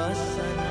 i'm suasana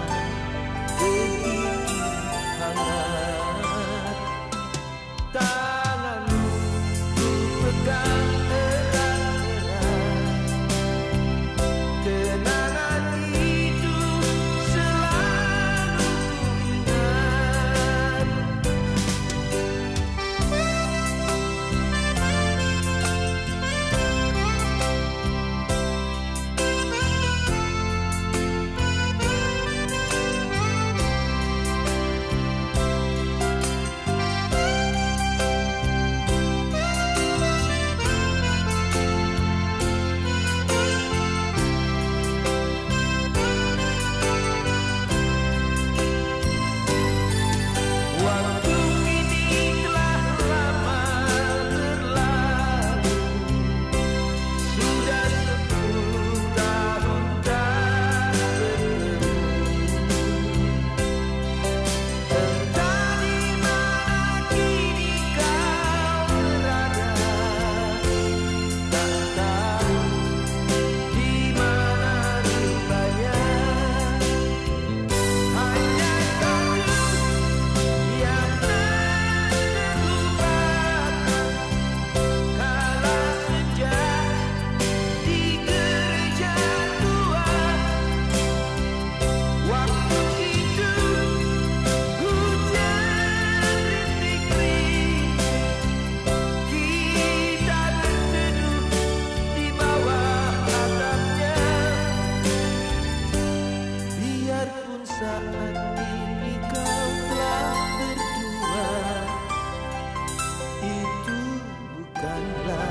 la la